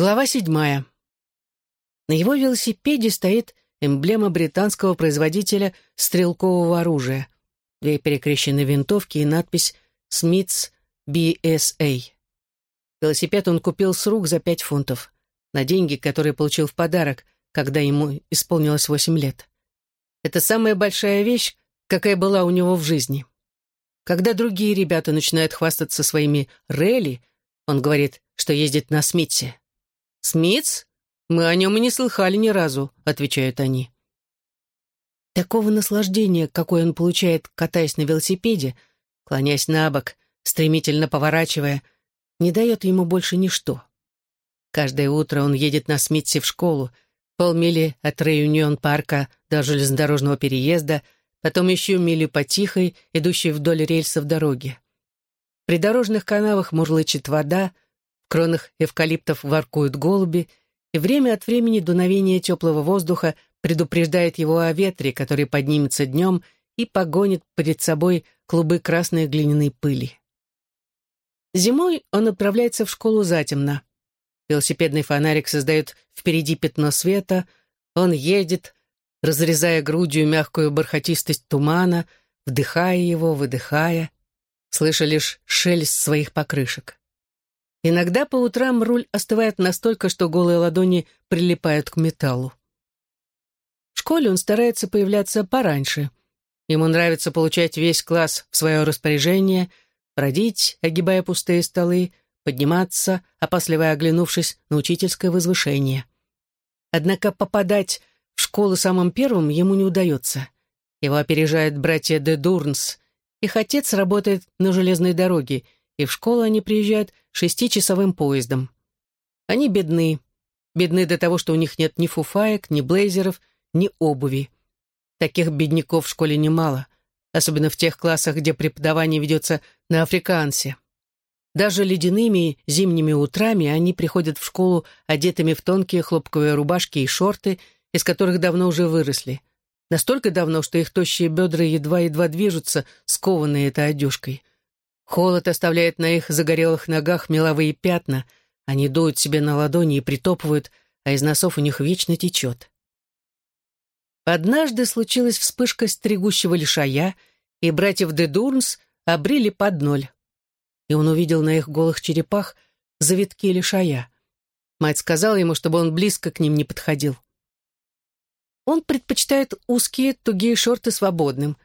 Глава седьмая. На его велосипеде стоит эмблема британского производителя стрелкового оружия, две перекрещенные винтовки и надпись «Смитс BSA». Велосипед он купил с рук за пять фунтов, на деньги, которые получил в подарок, когда ему исполнилось восемь лет. Это самая большая вещь, какая была у него в жизни. Когда другие ребята начинают хвастаться своими релли, он говорит, что ездит на Смитсе. «Смитс? Мы о нем и не слыхали ни разу», — отвечают они. Такого наслаждения, какое он получает, катаясь на велосипеде, клонясь на бок, стремительно поворачивая, не дает ему больше ничто. Каждое утро он едет на Смитсе в школу, полмили от Реюнион-парка до железнодорожного переезда, потом еще милю по тихой, идущей вдоль рельсов дороги. При дорожных канавах мурлычет вода, кронах эвкалиптов воркуют голуби, и время от времени дуновение теплого воздуха предупреждает его о ветре, который поднимется днем и погонит перед собой клубы красной глиняной пыли. Зимой он отправляется в школу затемно. Велосипедный фонарик создает впереди пятно света, он едет, разрезая грудью мягкую бархатистость тумана, вдыхая его, выдыхая, слыша лишь шелест своих покрышек. Иногда по утрам руль остывает настолько, что голые ладони прилипают к металлу. В школе он старается появляться пораньше. Ему нравится получать весь класс в свое распоряжение, бродить, огибая пустые столы, подниматься, опасливо оглянувшись на учительское возвышение. Однако попадать в школу самым первым ему не удается. Его опережают братья де Дурнс. Их отец работает на железной дороге — и в школу они приезжают шестичасовым поездом. Они бедны. Бедны до того, что у них нет ни фуфаек, ни блейзеров, ни обуви. Таких бедняков в школе немало, особенно в тех классах, где преподавание ведется на африкансе. Даже ледяными зимними утрами они приходят в школу одетыми в тонкие хлопковые рубашки и шорты, из которых давно уже выросли. Настолько давно, что их тощие бедра едва-едва движутся, скованные этой одежкой. Холод оставляет на их загорелых ногах меловые пятна, они дуют себе на ладони и притопывают, а из носов у них вечно течет. Однажды случилась вспышка стригущего лишая, и братьев де Дурнс обрили под ноль. И он увидел на их голых черепах завитки лишая. Мать сказала ему, чтобы он близко к ним не подходил. Он предпочитает узкие, тугие шорты свободным.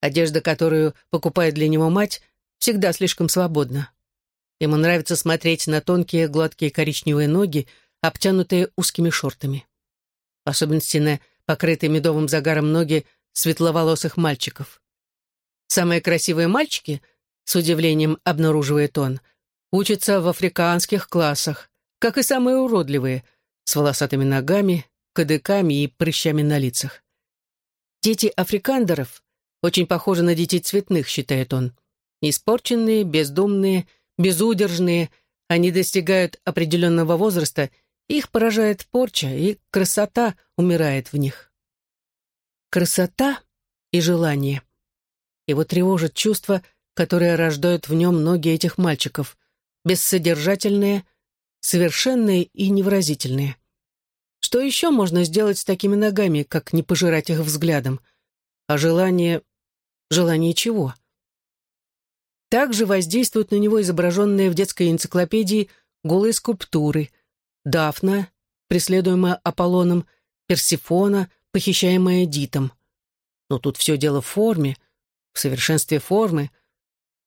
Одежда, которую покупает для него мать, всегда слишком свободно. Ему нравится смотреть на тонкие, гладкие коричневые ноги, обтянутые узкими шортами. В особенности на покрытые медовым загаром ноги светловолосых мальчиков. Самые красивые мальчики, с удивлением обнаруживает он, учатся в африканских классах, как и самые уродливые, с волосатыми ногами, кадыками и прыщами на лицах. Дети африкандеров очень похожи на детей цветных, считает он. Испорченные, бездумные, безудержные, они достигают определенного возраста, их поражает порча, и красота умирает в них. Красота и желание. Его тревожит чувство, которое рождают в нем многие этих мальчиков, бессодержательные, совершенные и невыразительные. Что еще можно сделать с такими ногами, как не пожирать их взглядом? А желание... Желание чего? Также воздействуют на него изображенные в детской энциклопедии голые скульптуры. Дафна, преследуемая Аполлоном, Персифона, похищаемая Дитом. Но тут все дело в форме, в совершенстве формы.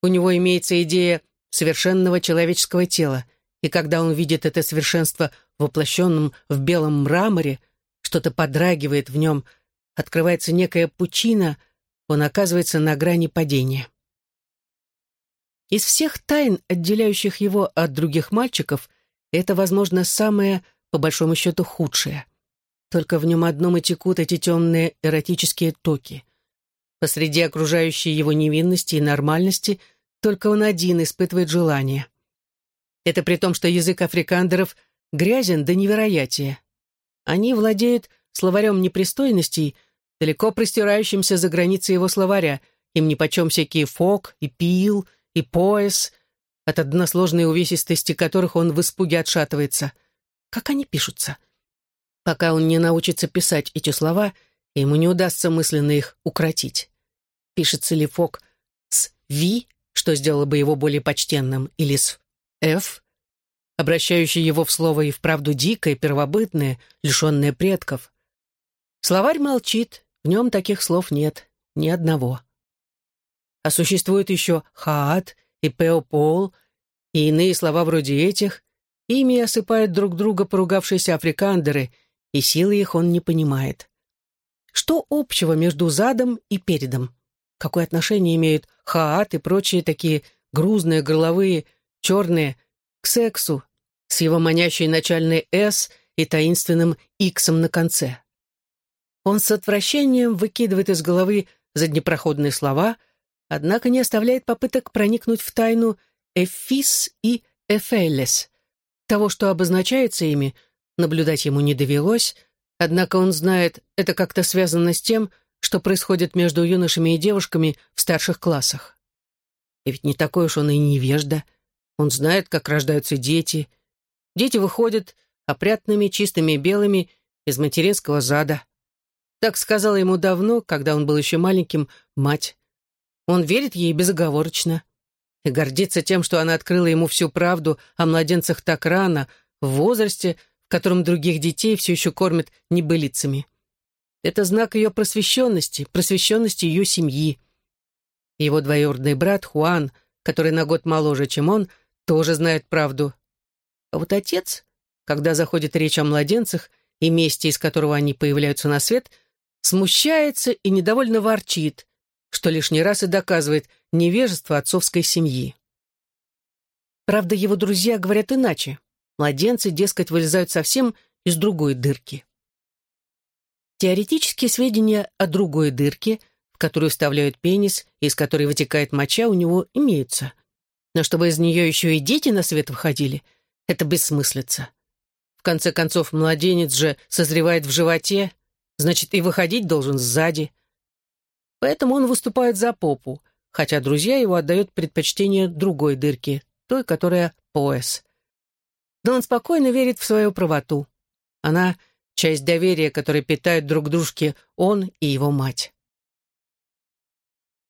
У него имеется идея совершенного человеческого тела, и когда он видит это совершенство воплощенным в белом мраморе, что-то подрагивает в нем, открывается некая пучина, он оказывается на грани падения. Из всех тайн, отделяющих его от других мальчиков, это, возможно, самое, по большому счету, худшее. Только в нем одном и текут эти темные эротические токи. Посреди окружающей его невинности и нормальности только он один испытывает желание. Это при том, что язык африкандеров грязен до невероятия. Они владеют словарем непристойностей, далеко простирающимся за границы его словаря, им нипочем всякие фок и пил — и пояс, от односложной увесистости которых он в испуге отшатывается. как они пишутся. Пока он не научится писать эти слова, ему не удастся мысленно их укротить. Пишется ли Фок с «ви», что сделало бы его более почтенным, или с «ф», обращающий его в слово и вправду дикое, первобытное, лишенное предков. Словарь молчит, в нем таких слов нет, ни одного. А существует еще «хаат» и «пеопол», и иные слова вроде этих, ими осыпают друг друга поругавшиеся африкандеры, и силы их он не понимает. Что общего между задом и передом? Какое отношение имеют хаат и прочие такие грузные, горловые, черные к сексу с его манящей начальной «с» и таинственным «иксом» на конце? Он с отвращением выкидывает из головы заднепроходные слова, однако не оставляет попыток проникнуть в тайну «эфис» и «эфелес», того, что обозначается ими, наблюдать ему не довелось, однако он знает, это как-то связано с тем, что происходит между юношами и девушками в старших классах. И ведь не такой уж он и невежда. Он знает, как рождаются дети. Дети выходят опрятными, чистыми белыми из материнского зада. Так сказала ему давно, когда он был еще маленьким, мать. Он верит ей безоговорочно и гордится тем, что она открыла ему всю правду о младенцах так рано, в возрасте, в котором других детей все еще кормят небылицами. Это знак ее просвещенности, просвещенности ее семьи. Его двоюродный брат Хуан, который на год моложе, чем он, тоже знает правду. А вот отец, когда заходит речь о младенцах и месте, из которого они появляются на свет, смущается и недовольно ворчит, что лишний раз и доказывает невежество отцовской семьи. Правда, его друзья говорят иначе. Младенцы, дескать, вылезают совсем из другой дырки. Теоретические сведения о другой дырке, в которую вставляют пенис и из которой вытекает моча, у него имеются. Но чтобы из нее еще и дети на свет выходили, это бессмыслица. В конце концов, младенец же созревает в животе, значит, и выходить должен сзади. Поэтому он выступает за попу, хотя друзья его отдают предпочтение другой дырке, той, которая пояс. Но он спокойно верит в свою правоту. Она — часть доверия, которое питают друг дружке он и его мать.